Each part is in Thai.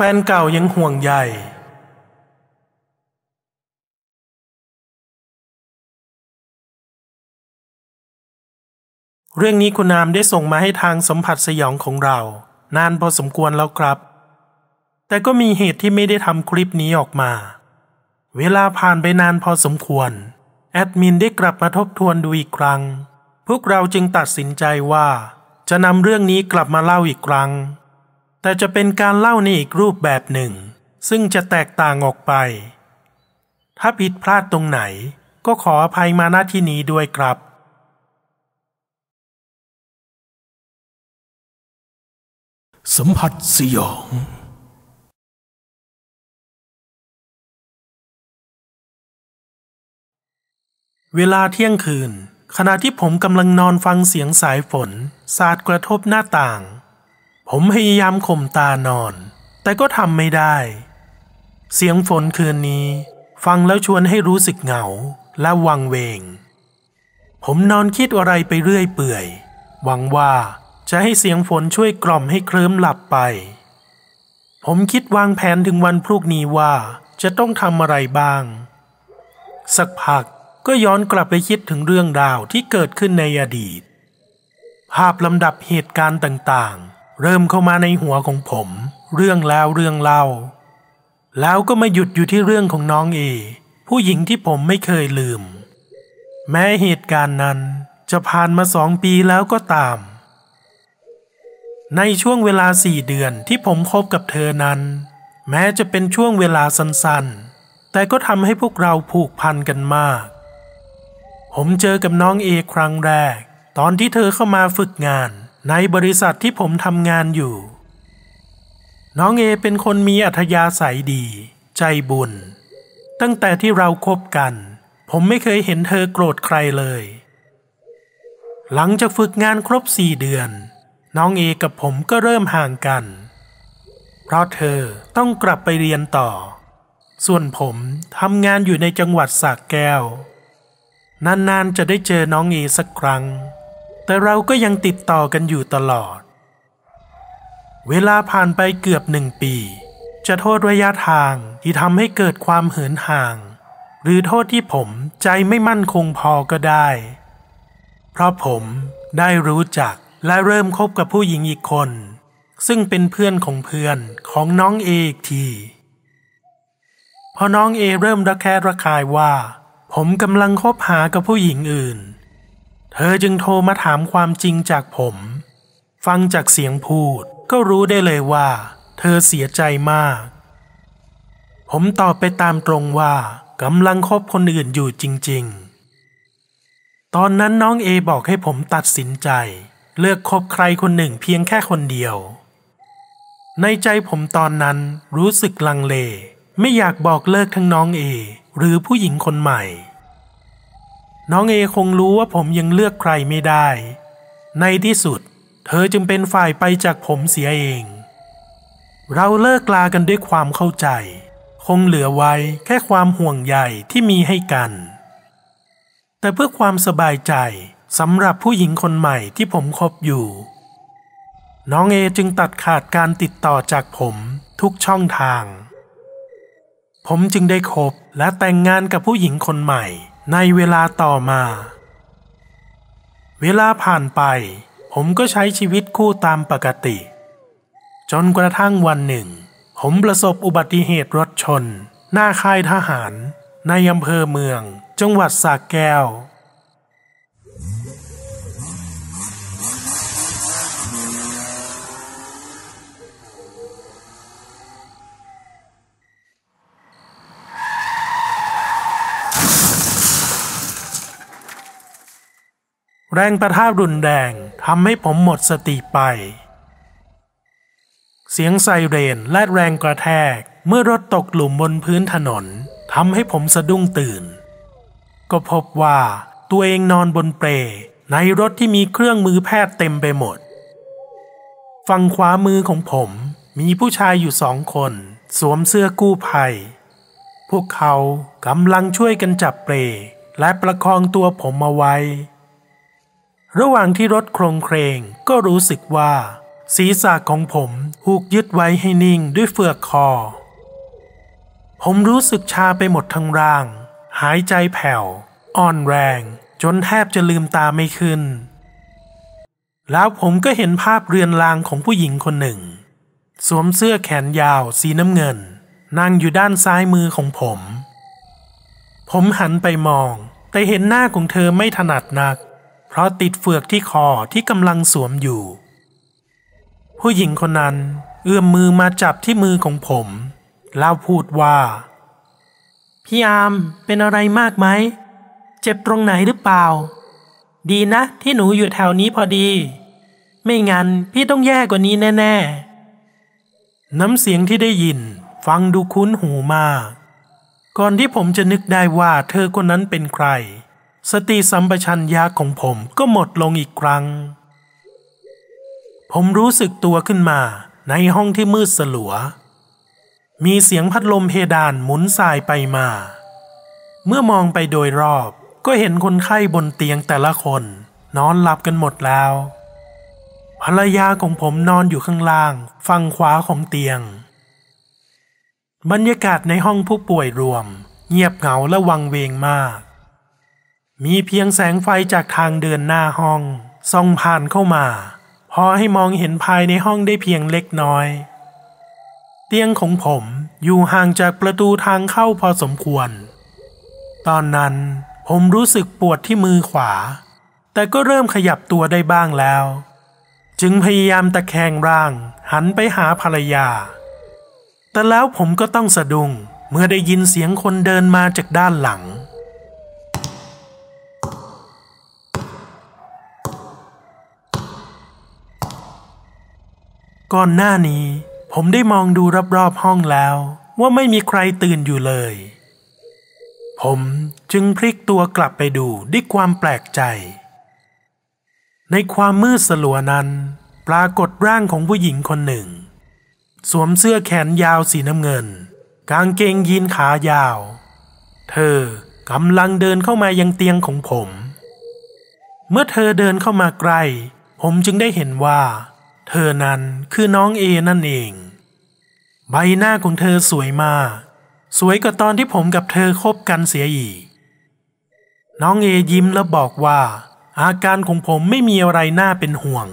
แฟนเก่ายังห่วงใยเรื่องนี้คุณนามได้ส่งมาให้ทางสัมผัสสยองของเรา นานพอสมควรแล้วครับ แต่ก็มีเหตุที่ไม่ได้ทำคลิปนี้ออกมา เวลาผ่านไปนานพอสมควร แอดมินได้กลับมาทบทวนดูอีกครั้ง พวกเราจึงตัดสินใจว่า จะนำเรื่องนี้กลับมาเล่าอีกครั้ง แต่จะเป็นการเล่าในอีกรูปแบบหนึ่ง ซึ่งจะแตกต่างออกไป ถ้าผิดพลาดตรงไหนก็ขออภัยมาณที่นี้ด้วยครับ สัมผัสสยอง เวลาเที่ยงคืน ขณะที่ผมกำลังนอนฟังเสียงสายฝน สาดกระทบหน้าต่าง ผมพยายามข่มตานอน แต่ก็ทำไม่ได้ เสียงฝนคืนนี้ ฟังแล้วชวนให้รู้สึกเหงาและวังเวง ผมนอนคิดอะไรไปเรื่อยเปื่อย หวังว่าจะให้เสียงฝนช่วยกล่อมให้เคลิ้มหลับไป ผมคิดวางแผนถึงวันพรุ่งนี้ว่าจะต้องทำอะไรบ้าง สักพักก็ย้อนกลับไปคิดถึงเรื่องราวที่เกิดขึ้นในอดีต ภาพลำดับเหตุการณ์ต่างๆ เริ่มเข้ามาในหัวของผม เรื่องแล้วเรื่องเล่า แล้วก็มาหยุดอยู่ที่เรื่องของน้องเอ ผู้หญิงที่ผมไม่เคยลืม แม้เหตุการณ์นั้นจะผ่านมาสองปีแล้วก็ตาม ในช่วงเวลาสี่เดือนที่ผมคบกับเธอนั้น แม้จะเป็นช่วงเวลาสั้นๆ แต่ก็ทำให้พวกเราผูกพันกันมาก ผมเจอกับน้องเอครั้งแรก ตอนที่เธอเข้ามาฝึกงาน ในบริษัทที่ผมทำงานอยู่ น้องเอเป็นคนมีอัธยาศัยดี ใจบุญ ตั้งแต่ที่เราคบกัน ผมไม่เคยเห็นเธอโกรธใครเลย หลังจากฝึกงานครบสี่เดือน น้องเอกับผมก็เริ่มห่างกัน เพราะเธอต้องกลับไปเรียนต่อ ส่วนผมทำงานอยู่ในจังหวัดสากแก้ว นานๆจะได้เจอน้องเอสักครั้ง แต่เราก็ยังติดต่อกันอยู่ตลอด เวลาผ่านไปเกือบหนึ่งปี จะโทษระยะทางที่ทำให้เกิดความเหินห่าง หรือโทษที่ผมใจไม่มั่นคงพอก็ได้ เพราะผมได้รู้จักและเริ่มคบกับผู้หญิงอีกคน ซึ่งเป็นเพื่อนของเพื่อนของน้องเออีกทีพอน้องเอเริ่มระแคะระคายว่า ผมกำลังคบหากับผู้หญิงอื่น เธอจึงโทรมาถามความจริงจากผม ฟังจากเสียงพูดก็รู้ได้เลยว่า เธอเสียใจมาก ผมตอบไปตามตรงว่ากำลังคบคนอื่นอยู่จริง ๆ ตอนนั้นน้องเอบอกให้ผมตัดสินใจ เลือกคบใครคนหนึ่งเพียงแค่คนเดียว ในใจผมตอนนั้นรู้สึกลังเล ไม่อยากบอกเลิกทั้งน้องเอ หรือผู้หญิงคนใหม่ น้องเอคงรู้ว่าผมยังเลือกใครไม่ได้ ในที่สุด เธอจึงเป็นฝ่ายไปจากผมเสียเอง เราเลิกลากันด้วยความเข้าใจ คงเหลือไว้แค่ความห่วงใยที่มีให้กัน แต่เพื่อความสบายใจสำหรับผู้หญิงคนใหม่ที่ผมคบอยู่ น้องเอจึงตัดขาดการติดต่อจากผมทุกช่องทาง ผมจึงได้คบและแต่งงานกับผู้หญิงคนใหม่ ในเวลาต่อมา เวลาผ่านไป ผมก็ใช้ชีวิตคู่ตามปกติ จนกระทั่งวันหนึ่ง ผมประสบอุบัติเหตุรถชน หน้าค่ายทหาร ในอำเภอเมือง จังหวัดสากแก้ว แรงประทะรุนแรงทำให้ผมหมดสติไป เสียงไซเรนและแรงกระแทกเมื่อรถตกหลุมบนพื้นถนนทำให้ผมสะดุ้งตื่น ก็พบว่าตัวเองนอนบนเปลในรถที่มีเครื่องมือแพทย์เต็มไปหมด ฝั่งขวามือของผมมีผู้ชายอยู่สองคน สวมเสื้อกู้ภัย พวกเขากำลังช่วยกันจับเปลและประคองตัวผมเอาไว้ ระหว่างที่รถโครงเครงก็รู้สึกว่า ศีรษะของผมถูกยึดไว้ให้นิ่งด้วยเฟือกคอ ผมรู้สึกชาไปหมดทั้งร่าง หายใจแผ่ว อ่อนแรง จนแทบจะลืมตาไม่ขึ้น แล้วผมก็เห็นภาพเรือนรางของผู้หญิงคนหนึ่ง สวมเสื้อแขนยาวสีน้ำเงิน นั่งอยู่ด้านซ้ายมือของผม ผมหันไปมอง แต่เห็นหน้าของเธอไม่ถนัดนัก เพราะติดเฟือกที่คอที่กำลังสวมอยู่ ผู้หญิงคนนั้นเอื้อมมือมาจับที่มือของผมแล้วพูดว่า พี่อามเป็นอะไรมากไหม เจ็บตรงไหนหรือเปล่า ดีนะที่หนูอยู่แถวนี้พอดี ไม่งั้นพี่ต้องแย่กว่านี้แน่ ๆ น้ำเสียงที่ได้ยินฟังดูคุ้นหูมาก ก่อนที่ผมจะนึกได้ว่าเธอคนนั้นเป็นใคร สติสัมปชัญญะของผมก็หมดลงอีกครั้ง ผมรู้สึกตัวขึ้นมาในห้องที่มืดสลัว มีเสียงพัดลมเพดานหมุนสายไปมา เมื่อมองไปโดยรอบก็เห็นคนไข้บนเตียงแต่ละคน นอนหลับกันหมดแล้ว ภรรยาของผมนอนอยู่ข้างล่าง ฝั่งขวาของเตียง บรรยากาศในห้องผู้ป่วยรวม เงียบเหงาและวังเวงมาก มีเพียงแสงไฟจากทางเดินหน้าห้องส่องผ่านเข้ามา พอให้มองเห็นภายในห้องได้เพียงเล็กน้อย เตียงของผมอยู่ห่างจากประตูทางเข้าพอสมควร ตอนนั้นผมรู้สึกปวดที่มือขวา แต่ก็เริ่มขยับตัวได้บ้างแล้ว จึงพยายามตะแคงร่าง หันไปหาภรรยา แต่แล้วผมก็ต้องสะดุ้งเมื่อได้ยินเสียงคนเดินมาจากด้านหลัง ก่อนหน้านี้ ผมได้มองดูรอบๆห้องแล้ว ว่าไม่มีใครตื่นอยู่เลย ผมจึงพลิกตัวกลับไปดูด้วยความแปลกใจ ในความมืดสลัวนั้น ปรากฏร่างของผู้หญิงคนหนึ่ง สวมเสื้อแขนยาวสีน้ำเงิน กางเกงยีนขายาว เธอกำลังเดินเข้ามายังเตียงของผม เมื่อเธอเดินเข้ามาใกล้ ผมจึงได้เห็นว่า เธอนั้นคือน้องเอนั่นเอง ใบหน้าของเธอสวยมาก สวยกว่าตอนที่ผมกับเธอคบกันเสียอีก น้องเอยิ้มแล้วบอกว่า อาการของผมไม่มีอะไรน่าเป็นห่วง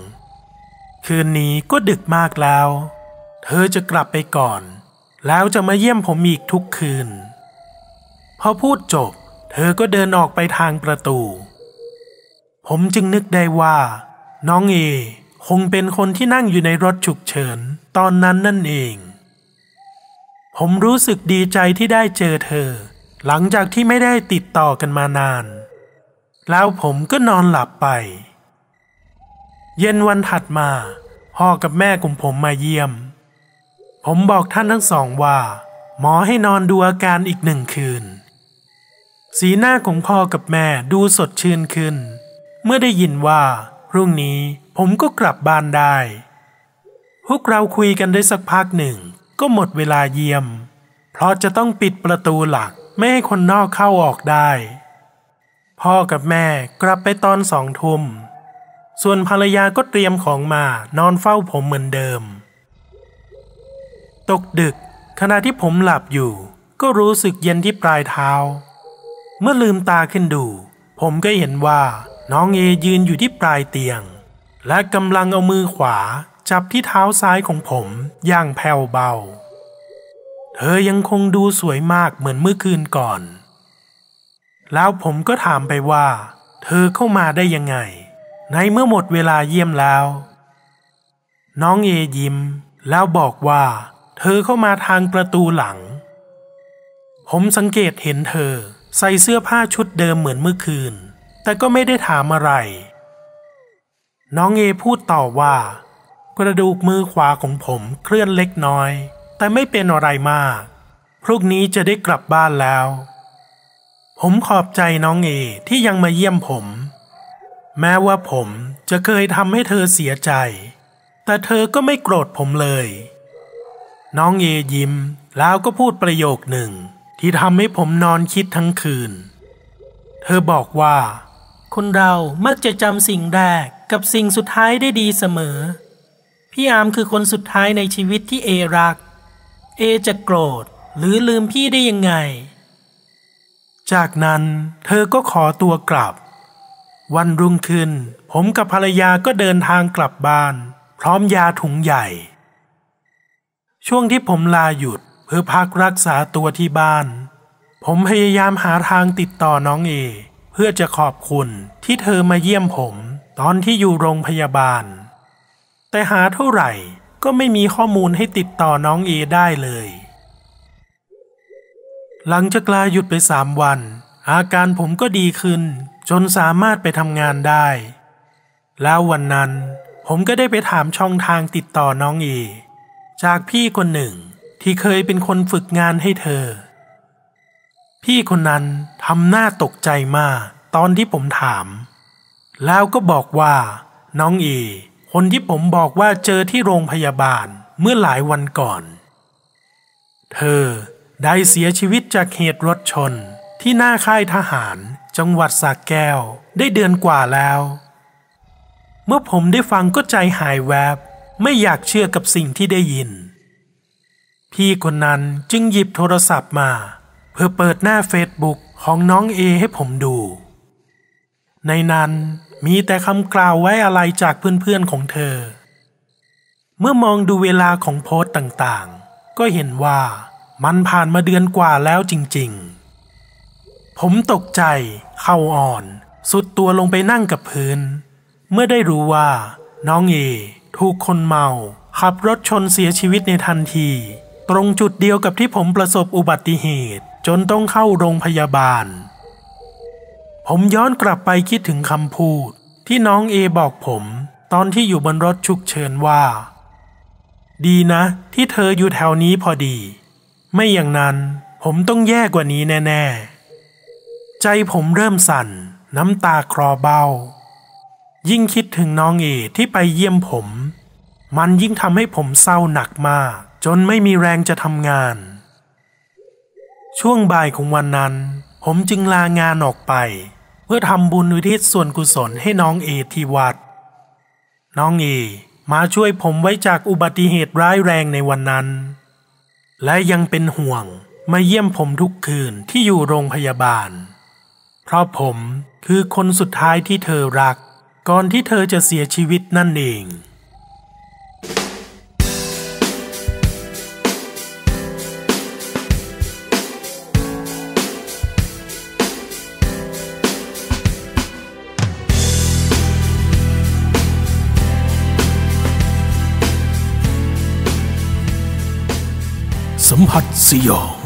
คืนนี้ก็ดึกมากแล้ว เธอจะกลับไปก่อน แล้วจะมาเยี่ยมผมอีกทุกคืน พอพูดจบ เธอก็เดินออกไปทางประตู ผมจึงนึกได้ว่า น้องเอ คงเป็นคนที่นั่งอยู่ในรถฉุกเฉิน ตอนนั้นนั่นเอง ผมรู้สึกดีใจที่ได้เจอเธอ หลังจากที่ไม่ได้ติดต่อกันมานาน แล้วผมก็นอนหลับไป เย็นวันถัดมา พ่อกับแม่ของผมมาเยี่ยม ผมบอกท่านทั้งสองว่า หมอให้นอนดูอาการอีกหนึ่งคืน สีหน้าของพ่อกับแม่ดูสดชื่นขึ้น เมื่อได้ยินว่า รุ่งนี้ผมก็กลับบ้านได้ พวกเราคุยกันได้สักพักหนึ่ง ก็หมดเวลาเยี่ยม เพราะจะต้องปิดประตูหลักไม่ให้คนนอกเข้าออกได้ พ่อกับแม่กลับไปตอนสองทุ่ม ส่วนภรรยาก็เตรียมของมานอนเฝ้าผมเหมือนเดิม ตกดึกขณะที่ผมหลับอยู่ ก็รู้สึกเย็นที่ปลายเท้า เมื่อลืมตาขึ้นดู ผมก็เห็นว่า น้องเอยืนอยู่ที่ปลายเตียง และกำลังเอามือขวาจับที่เท้าซ้ายของผมอย่างแผ่วเบา เธอยังคงดูสวยมากเหมือนเมื่อคืนก่อน แล้วผมก็ถามไปว่า เธอเข้ามาได้ยังไง ในเมื่อหมดเวลาเยี่ยมแล้ว น้องเอยิ้ม แล้วบอกว่า เธอเข้ามาทางประตูหลัง ผมสังเกตเห็นเธอใส่เสื้อผ้าชุดเดิมเหมือนเมื่อคืน แต่ก็ไม่ได้ถามอะไร น้องเอพูดต่อว่า กระดูกมือขวาของผมเคลื่อนเล็กน้อย แต่ไม่เป็นอะไรมาก พรุ่งนี้จะได้กลับบ้านแล้ว ผมขอบใจน้องเอที่ยังมาเยี่ยมผม แม้ว่าผมจะเคยทำให้เธอเสียใจ แต่เธอก็ไม่โกรธผมเลย น้องเอยิ้มแล้วก็พูดประโยคหนึ่งที่ทำให้ผมนอนคิดทั้งคืน เธอบอกว่า คนเรามักจะจำสิ่งแรกกับสิ่งสุดท้ายได้ดีเสมอ พี่อามคือคนสุดท้ายในชีวิตที่เอรัก เอจะโกรธหรือลืมพี่ได้ยังไง จากนั้นเธอก็ขอตัวกลับ วันรุ่งขึ้น ผมกับภรรยาก็เดินทางกลับบ้าน พร้อมยาถุงใหญ่ ช่วงที่ผมลาหยุดเพื่อพักรักษาตัวที่บ้าน ผมพยายามหาทางติดต่อน้องเอ เพื่อจะขอบคุณที่เธอมาเยี่ยมผมตอนที่อยู่โรงพยาบาล แต่หาเท่าไหร่ก็ไม่มีข้อมูลให้ติดต่อน้องเอได้เลย หลังจากลาหยุดไปสามวัน อาการผมก็ดีขึ้น จนสามารถไปทำงานได้ แล้ววันนั้นผมก็ได้ไปถามช่องทางติดต่อน้องเอจากพี่คนหนึ่งที่เคยเป็นคนฝึกงานให้เธอ พี่คนนั้นทำหน้าตกใจมากตอนที่ผมถาม แล้วก็บอกว่า น้องเอคนที่ผมบอกว่าเจอที่โรงพยาบาลเมื่อหลายวันก่อน เธอได้เสียชีวิตจากเหตุรถชนที่หน้าค่ายทหารจังหวัดสากแก้วได้เดือนกว่าแล้ว เมื่อผมได้ฟังก็ใจหายแวบ ไม่อยากเชื่อกับสิ่งที่ได้ยิน พี่คนนั้นจึงหยิบโทรศัพท์มา เพื่อเปิดหน้าเฟซบุ๊กของน้องเอให้ผมดู ในนั้นมีแต่คำกล่าวไว้อะไรจากเพื่อนๆของเธอ เมื่อมองดูเวลาของโพสต์ต่างๆ ก็เห็นว่ามันผ่านมาเดือนกว่าแล้วจริงๆ ผมตกใจ เข้าอ่อน สุดตัวลงไปนั่งกับพื้น เมื่อได้รู้ว่าน้องเอถูกคนเมา ขับรถชนเสียชีวิตในทันที ตรงจุดเดียวกับที่ผมประสบอุบัติเหตุ จนต้องเข้าโรงพยาบาล ผมย้อนกลับไปคิดถึงคำพูด ที่น้องเอบอกผมตอนที่อยู่บนรถฉุกเฉินว่า ดีนะ ที่เธออยู่แถวนี้พอดี ไม่อย่างนั้นผมต้องแย่กว่านี้แน่ ๆ ใจผมเริ่มสั่น น้ำตาคลอเบ้า ยิ่งคิดถึงน้องเอที่ไปเยี่ยมผม มันยิ่งทำให้ผมเศร้าหนักมาก จนไม่มีแรงจะทำงาน ช่วงบ่ายของวันนั้น ผมจึงลางานออกไป เพื่อทำบุญอุทิศส่วนกุศลให้น้องเอที่วัด น้องเอมาช่วยผมไว้จากอุบัติเหตุร้ายแรงในวันนั้น และยังเป็นห่วงมาเยี่ยมผมทุกคืนที่อยู่โรงพยาบาล เพราะผมคือคนสุดท้ายที่เธอรัก ก่อนที่เธอจะเสียชีวิตนั่นเอง สัมผัสสยอง